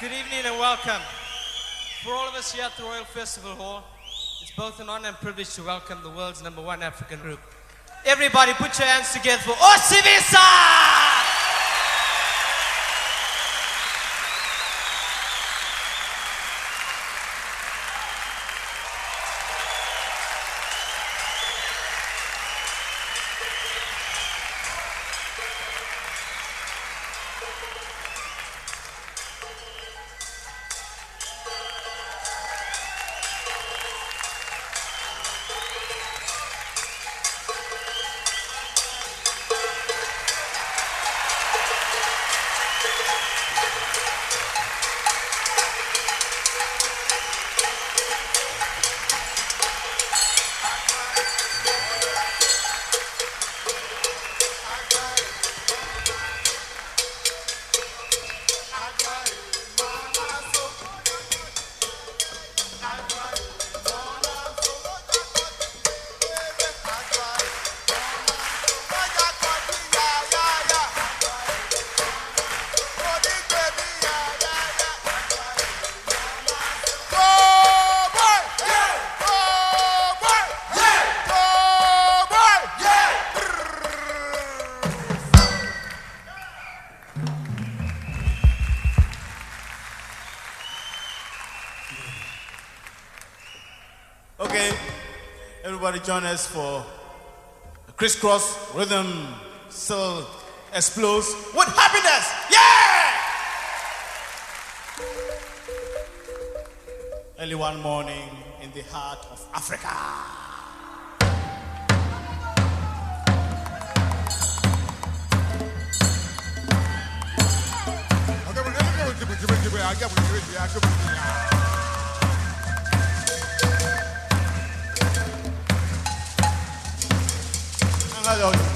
Good evening and welcome. For all of us here at the Royal Festival Hall, it's both an honor and privilege to welcome the world's number one African group. Everybody put your hands together for Osibisa! Join us for crisscross rhythm still explodes with happiness. Yeah! Early one morning in the heart of Africa. Hello. We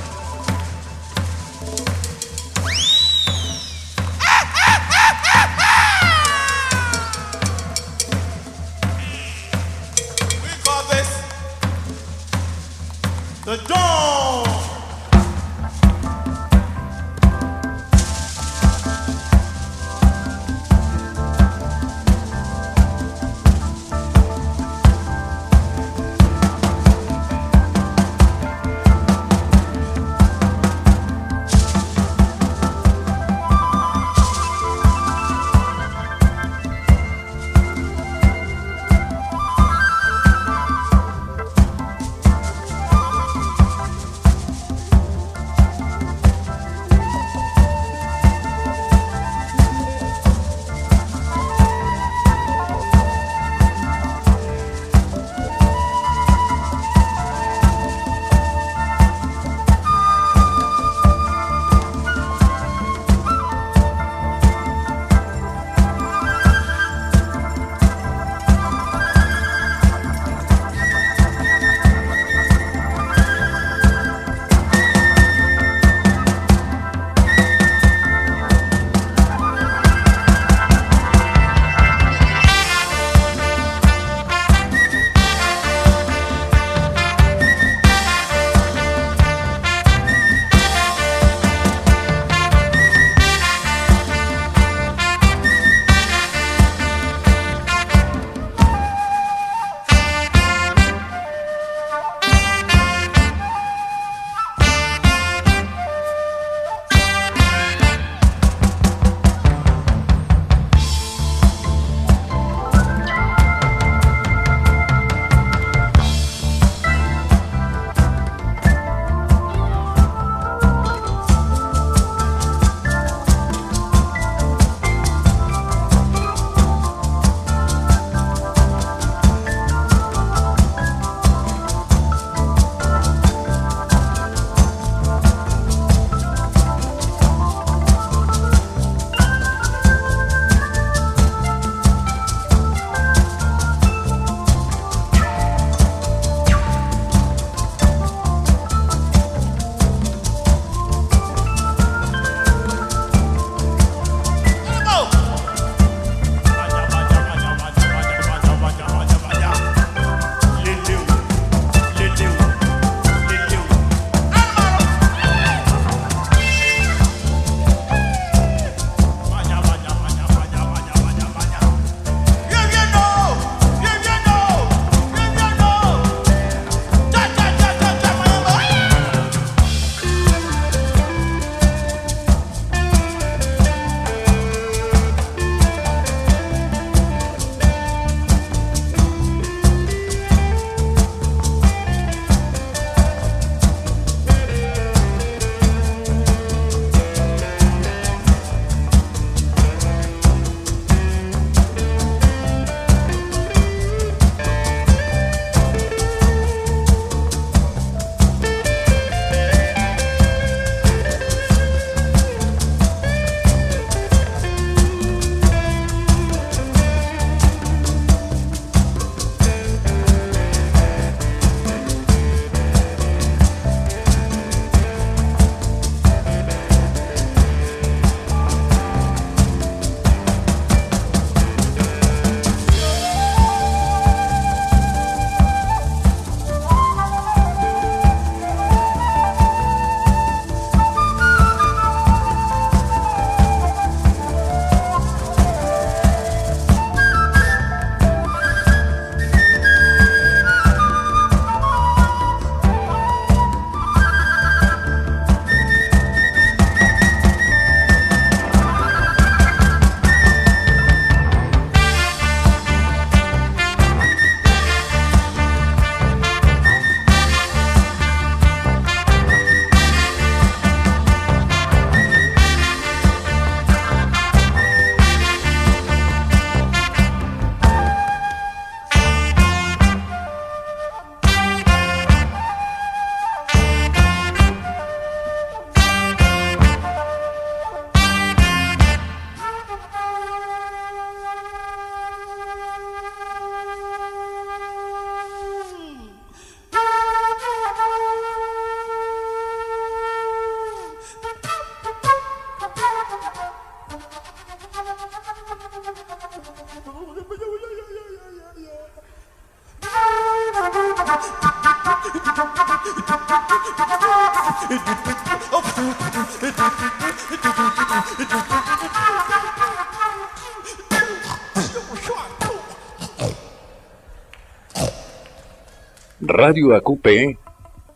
Radio AQP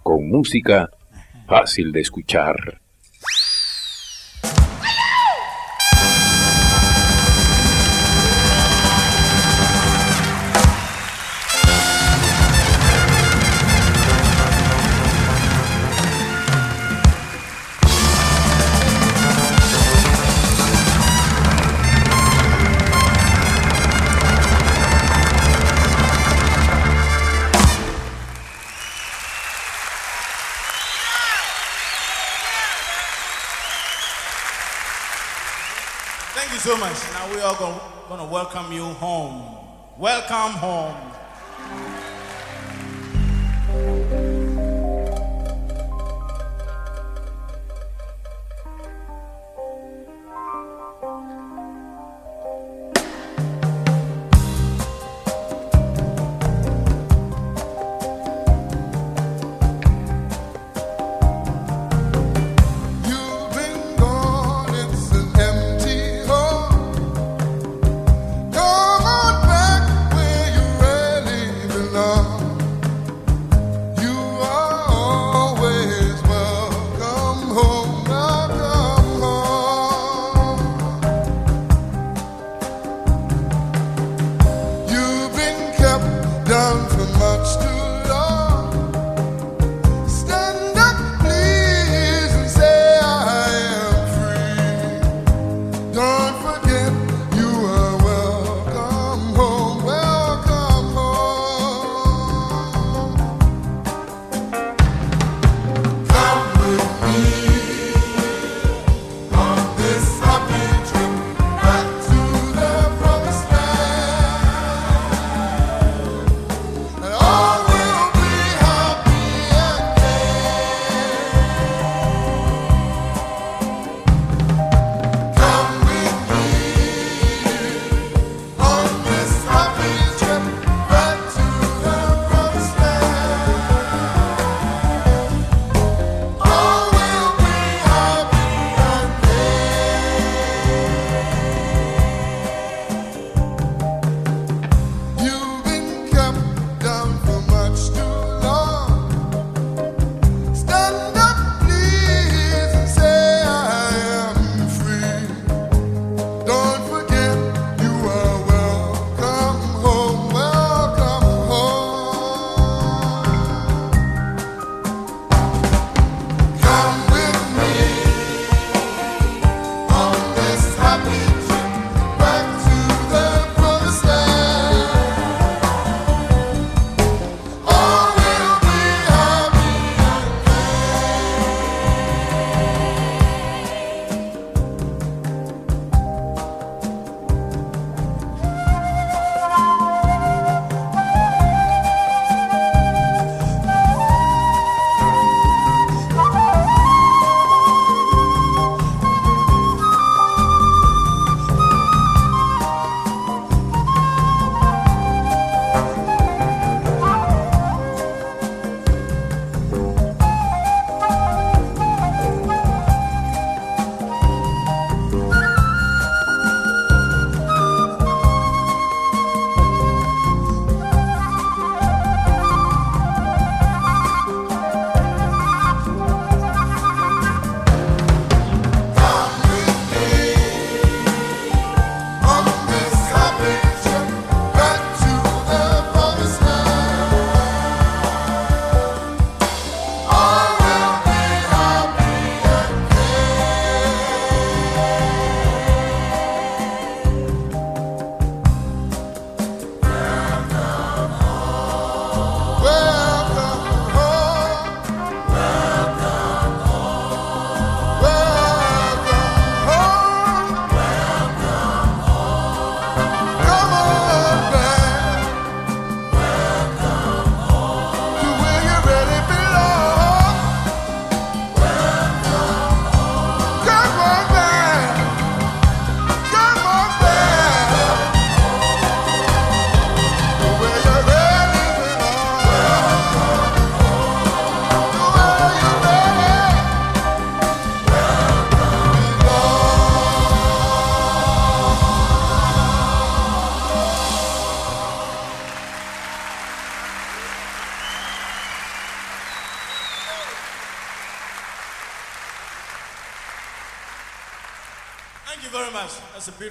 con música fácil de escuchar. Are going to welcome you home. Welcome home.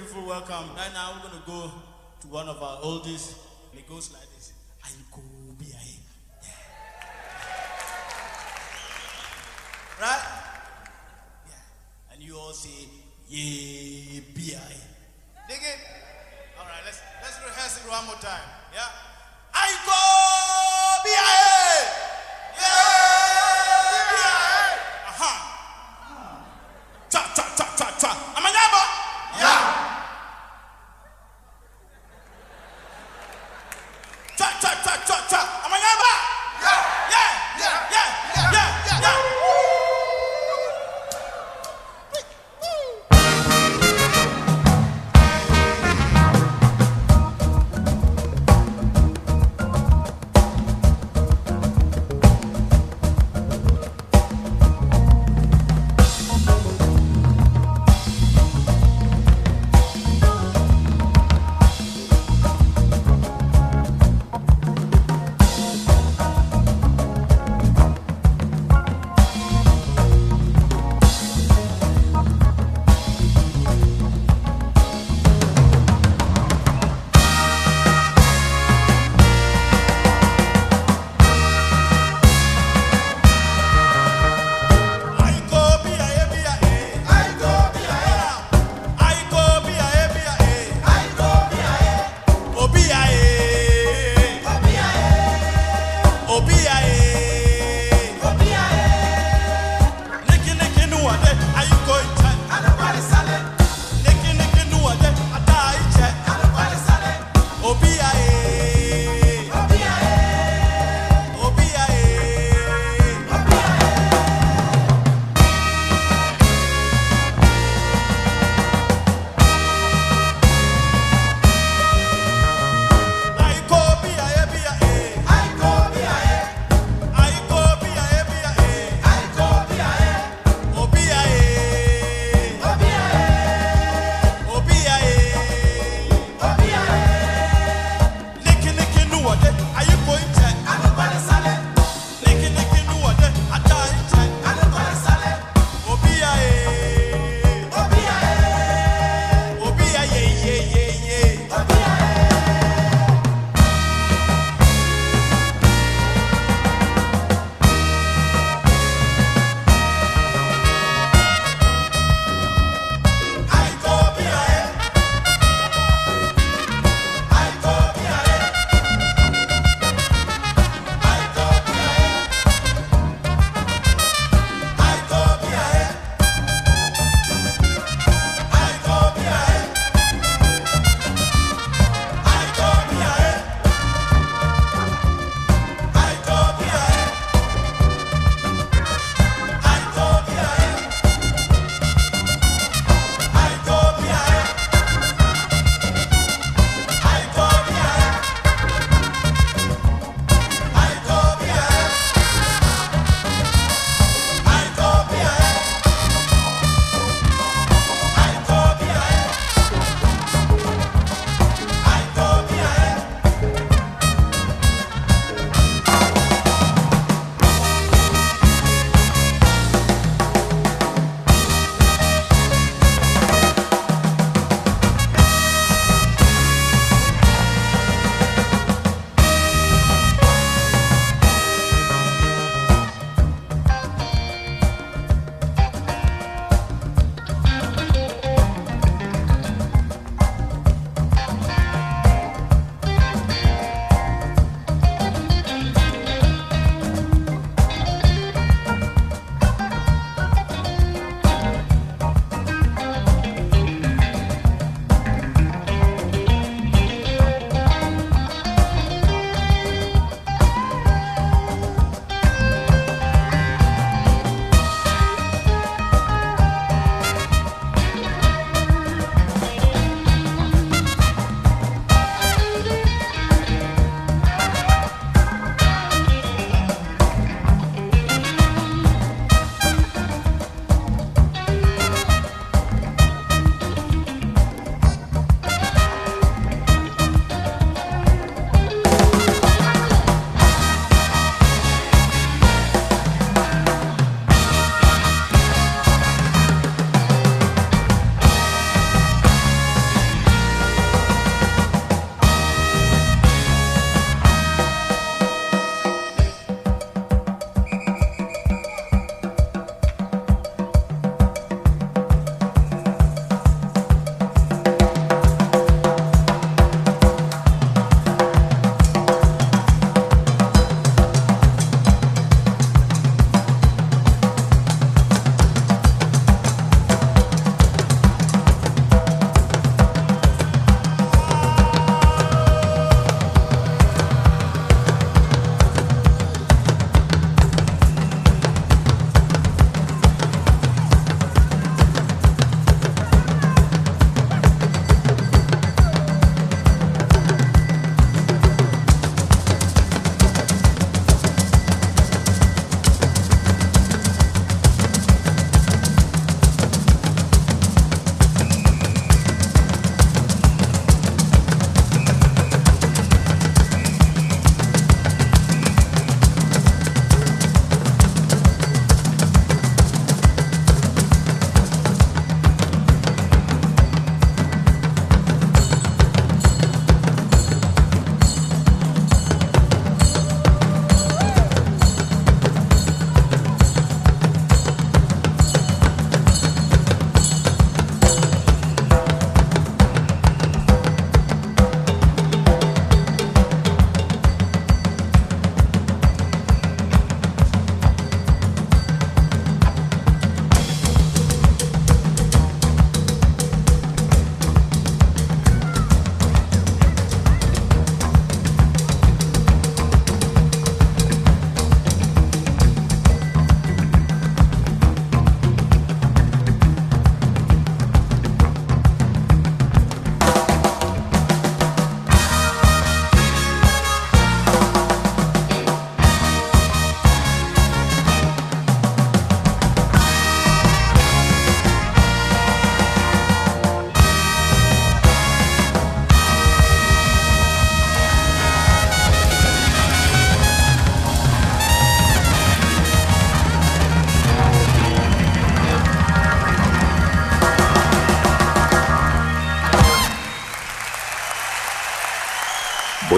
beautiful welcome. Right now, we're going to go to one of our oldest.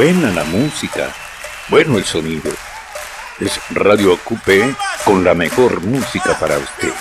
Buena la música, bueno el sonido. Es Radio Ocupe con la mejor música para usted.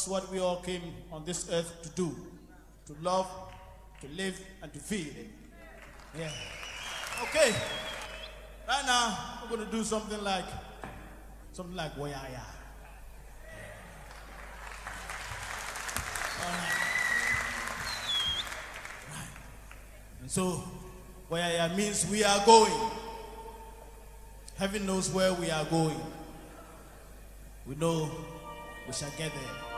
That's what we all came on this earth to do to love, to live, and to feel. Yeah. Okay. Right now, we're going to do something like, something like Wayaya. And so, Wayaya means we are going. Heaven knows where we are going. We know we shall get there.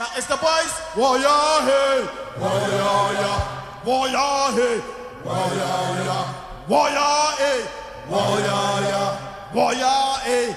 Now it's the boys. Waya hey, waya ya, waya hey, waya ya, waya hey, waya ya, waya hey,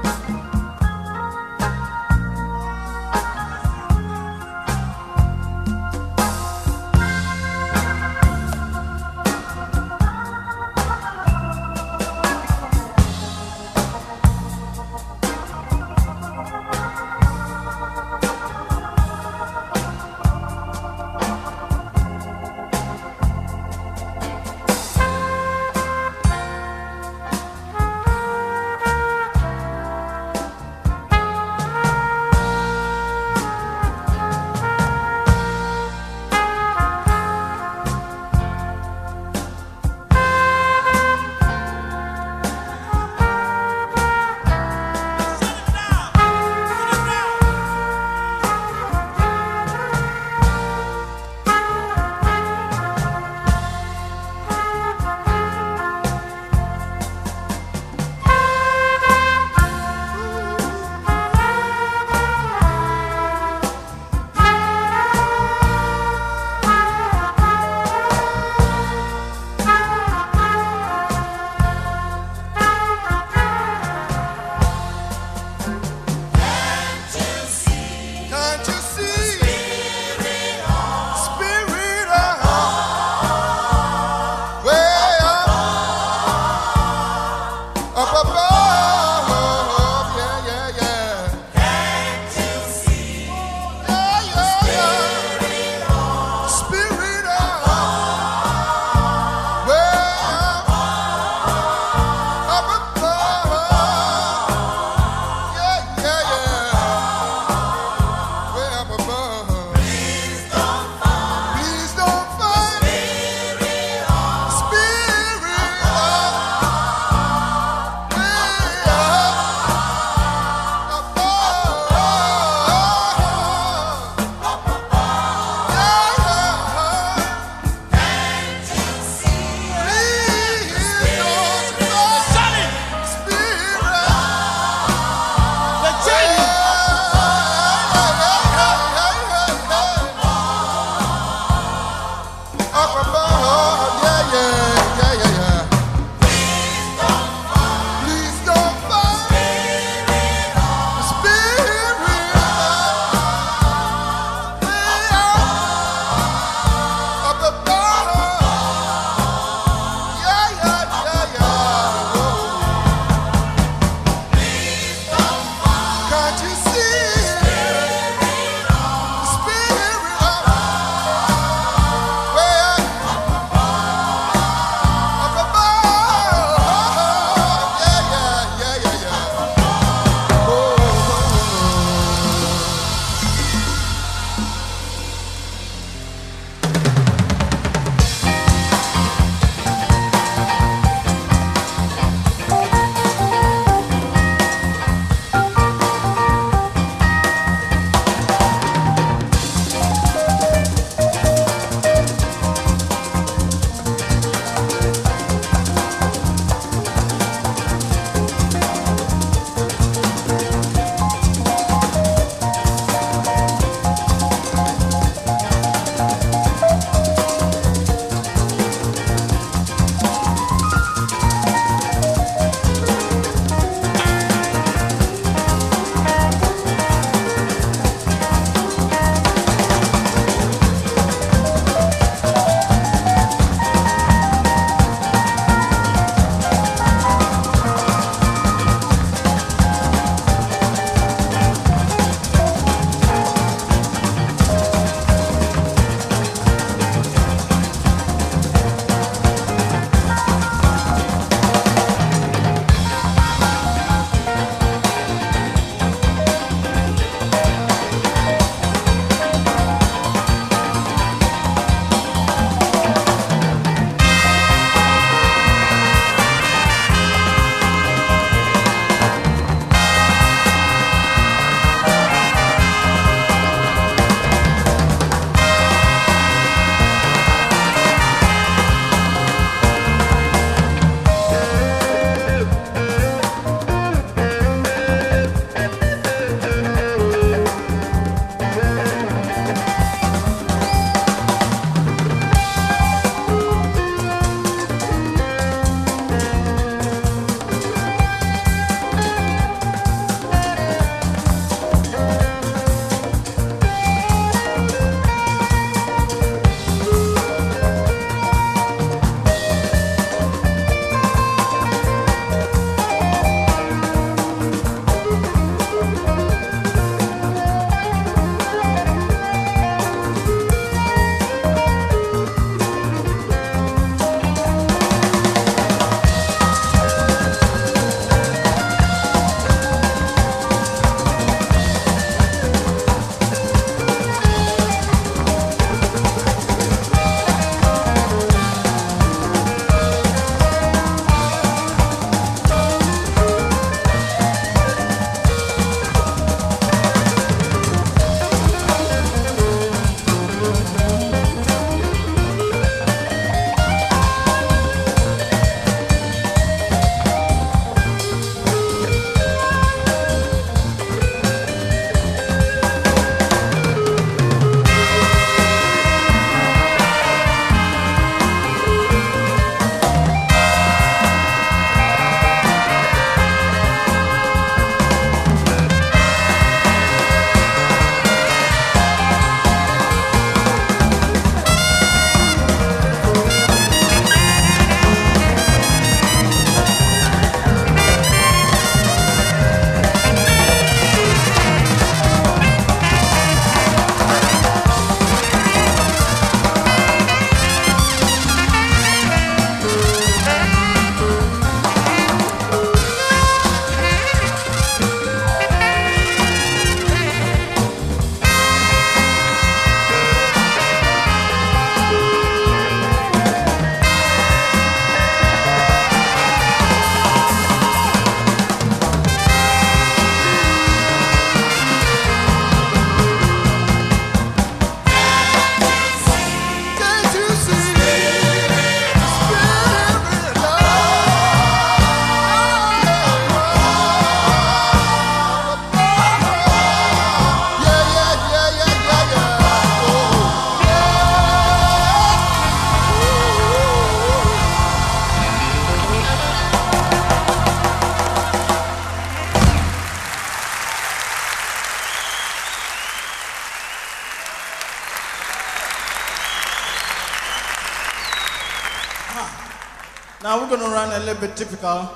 Bit typical,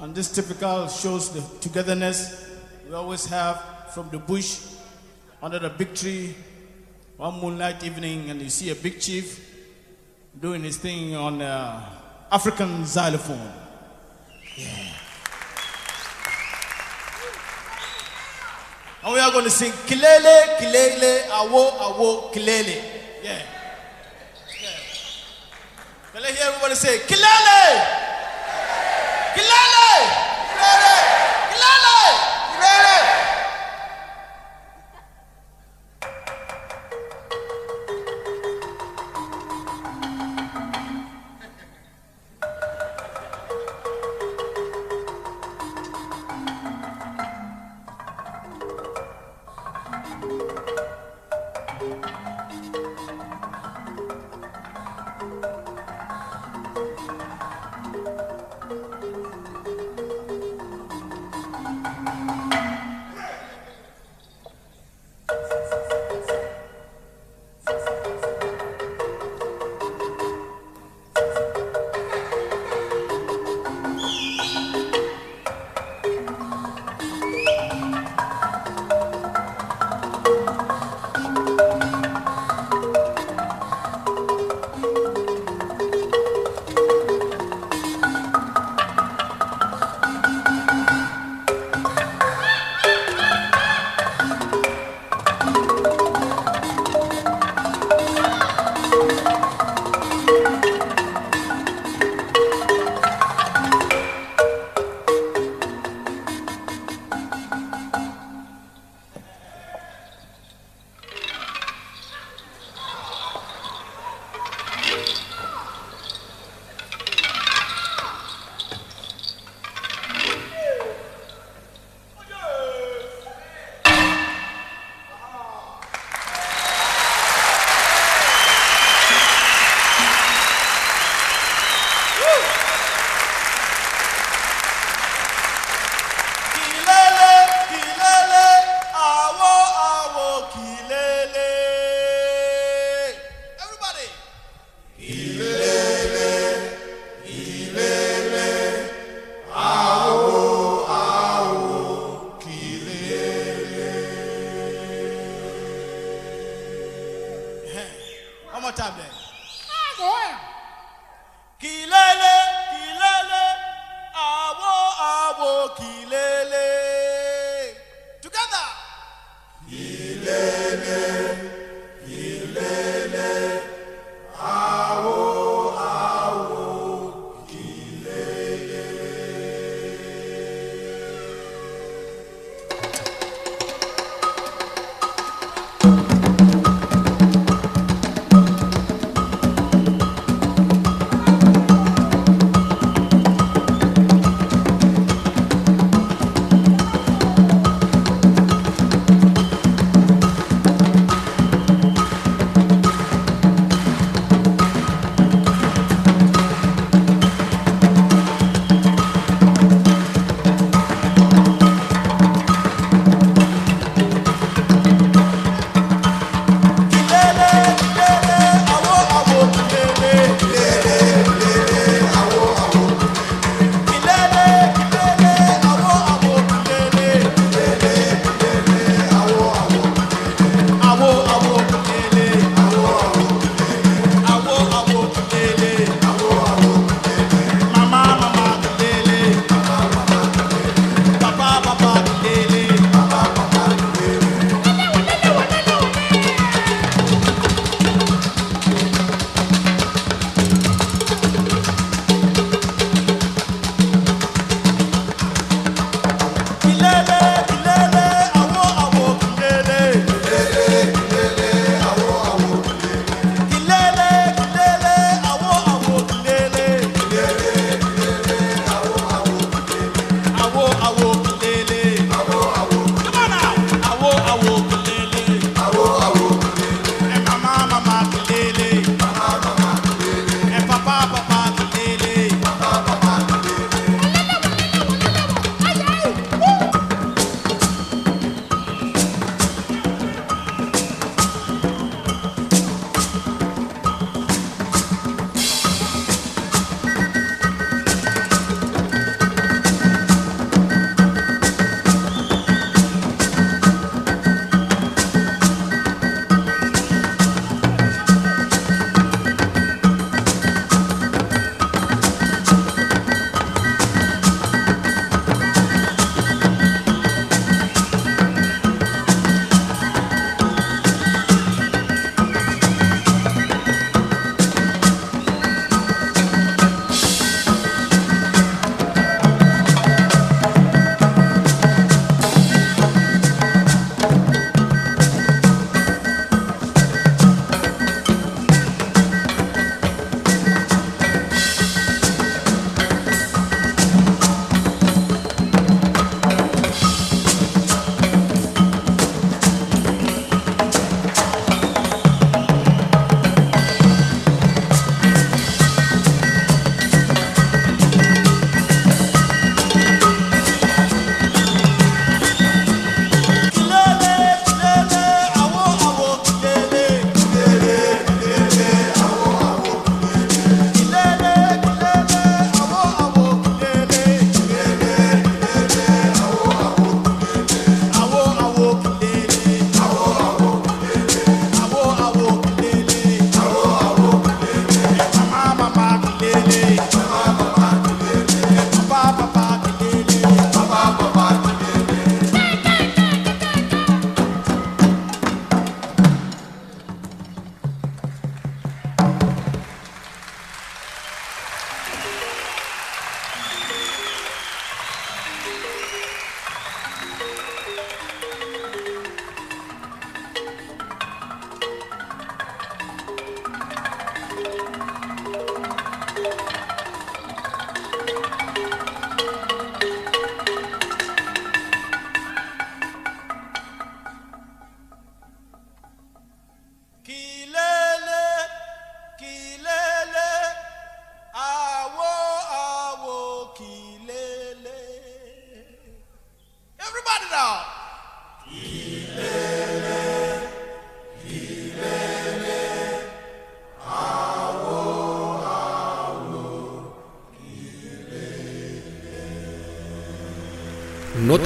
and this typical shows the togetherness we always have from the bush under the big tree one moonlight evening, and you see a big chief doing his thing on uh, African xylophone. Yeah. And we are going to sing Kilele, Kilele, Awo, Awo, Kilele. Yeah. Can I hear everybody say, Kilele! Kilele! Kilele!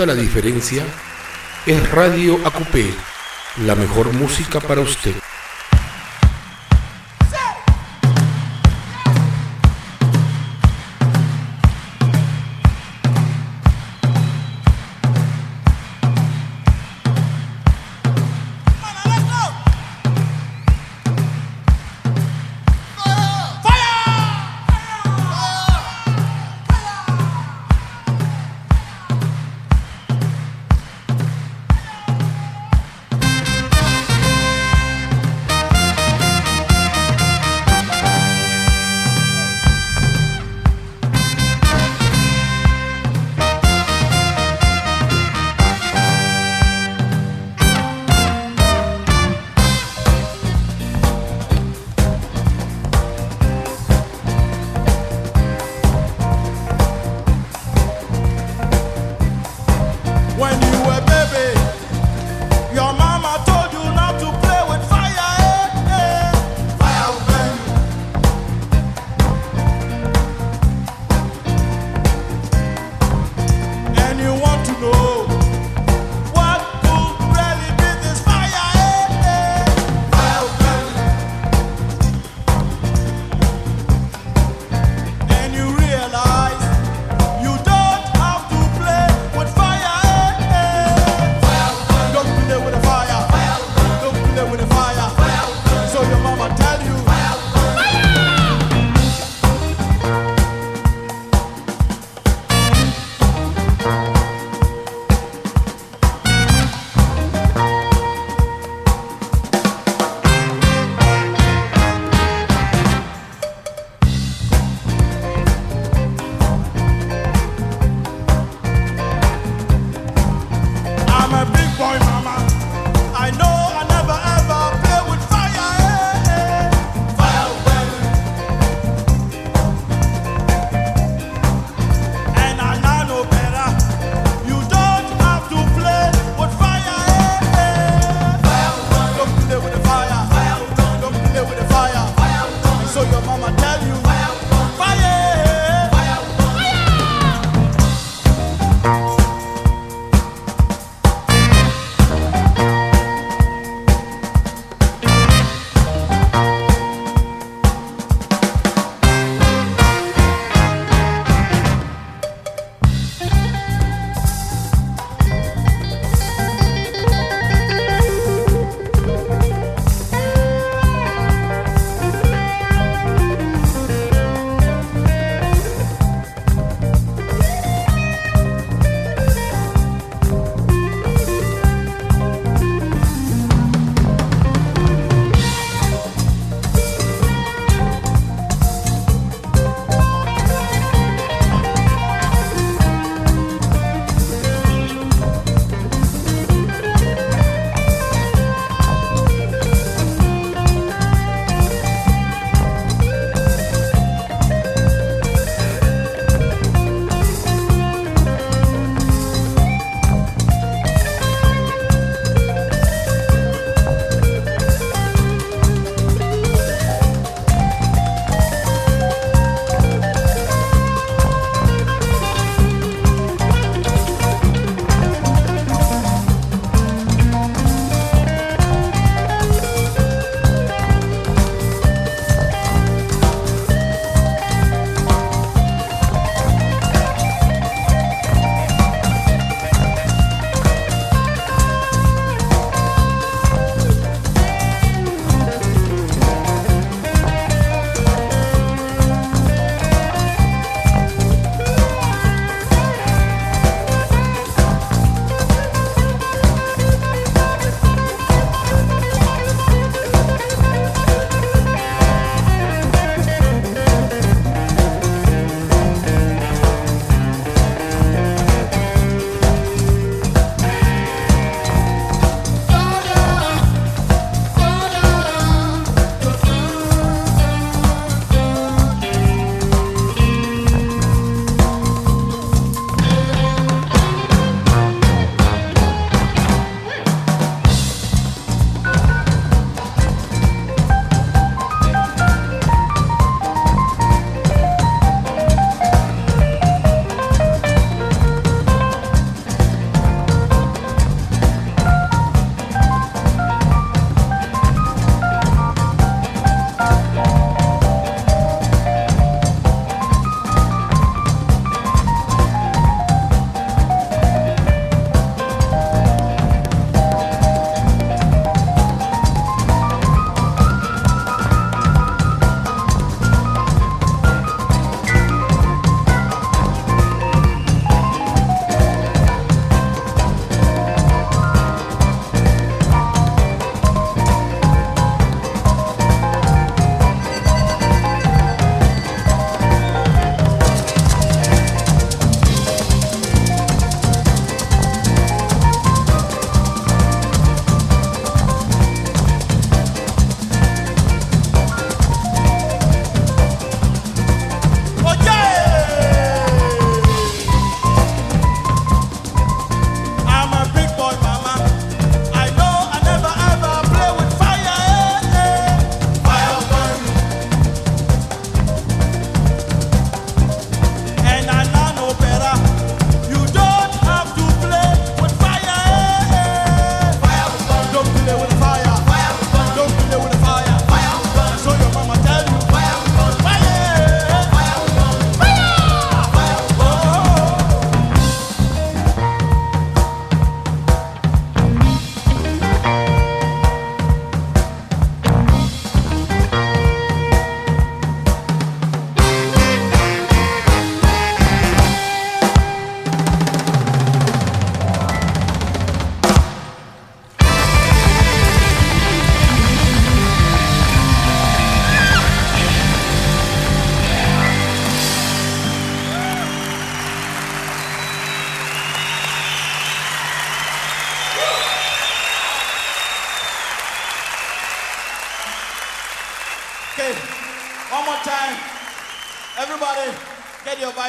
La diferencia es Radio Acupé, la mejor música para usted.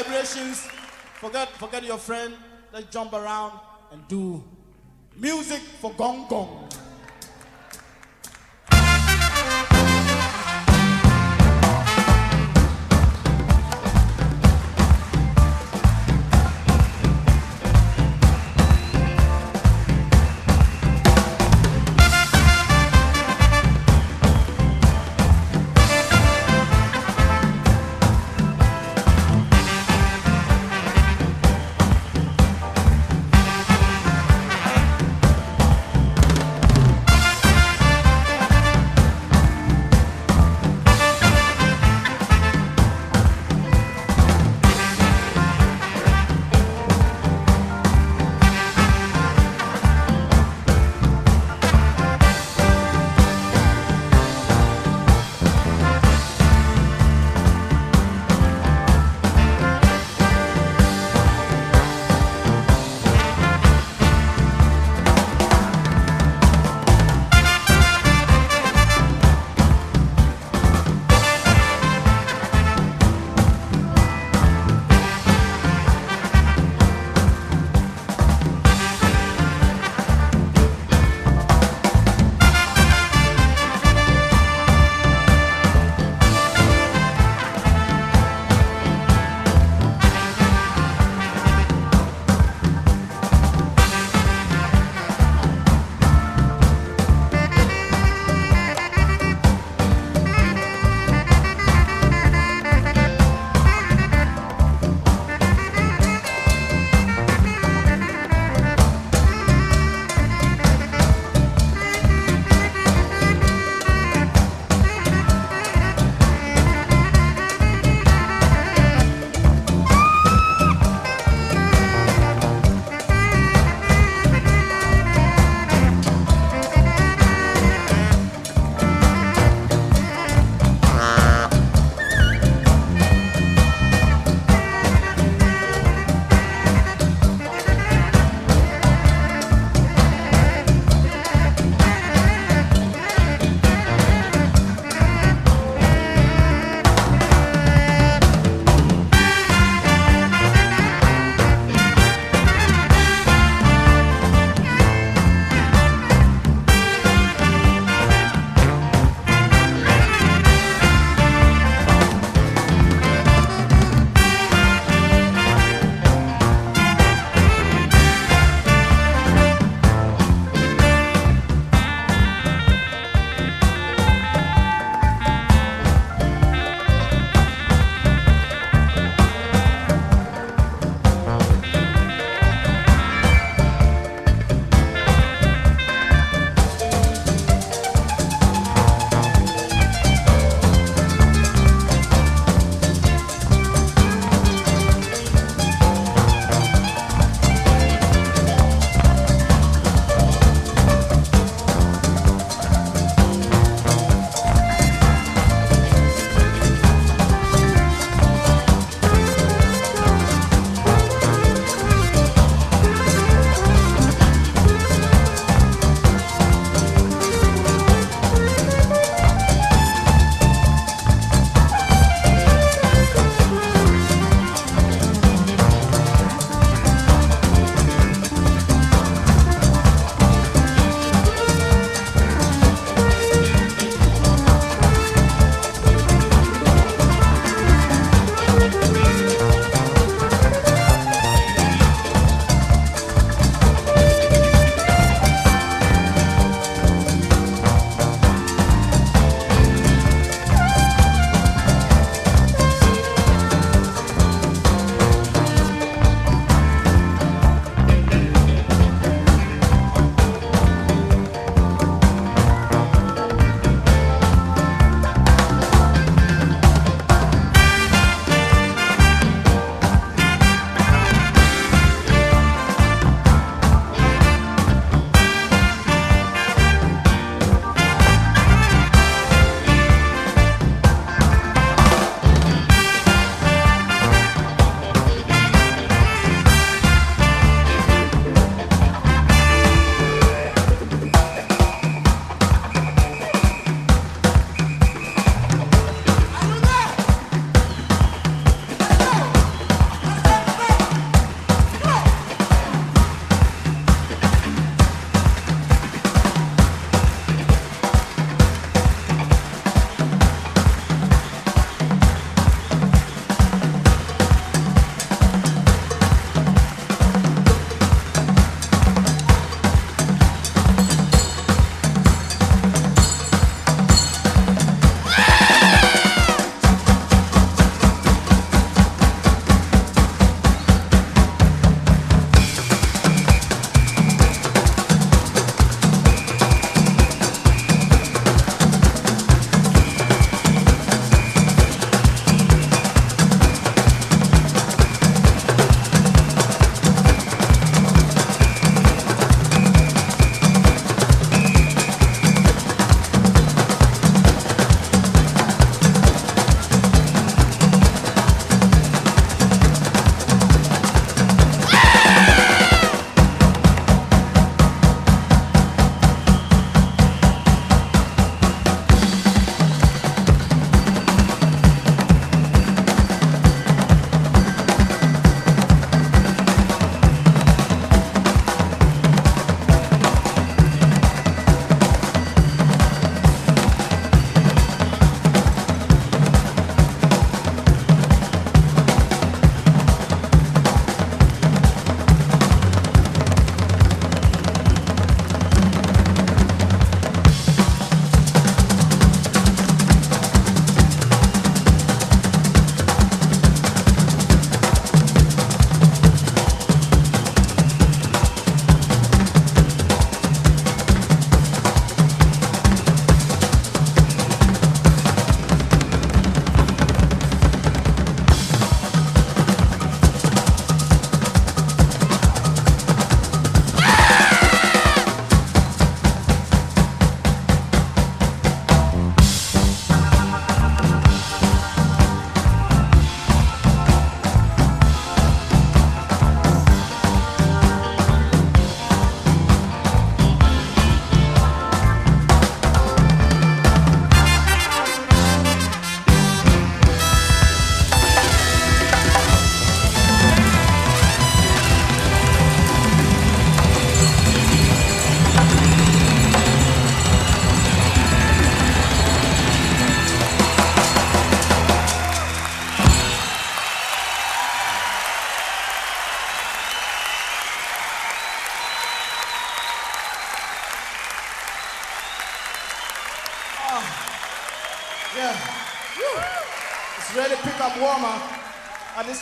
Vibrations. Forget, forget your friend. Let's jump around and do music for Gong Gong.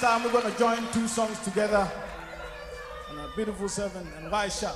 Time, we're going to join two songs together. And a beautiful seven and white sharp.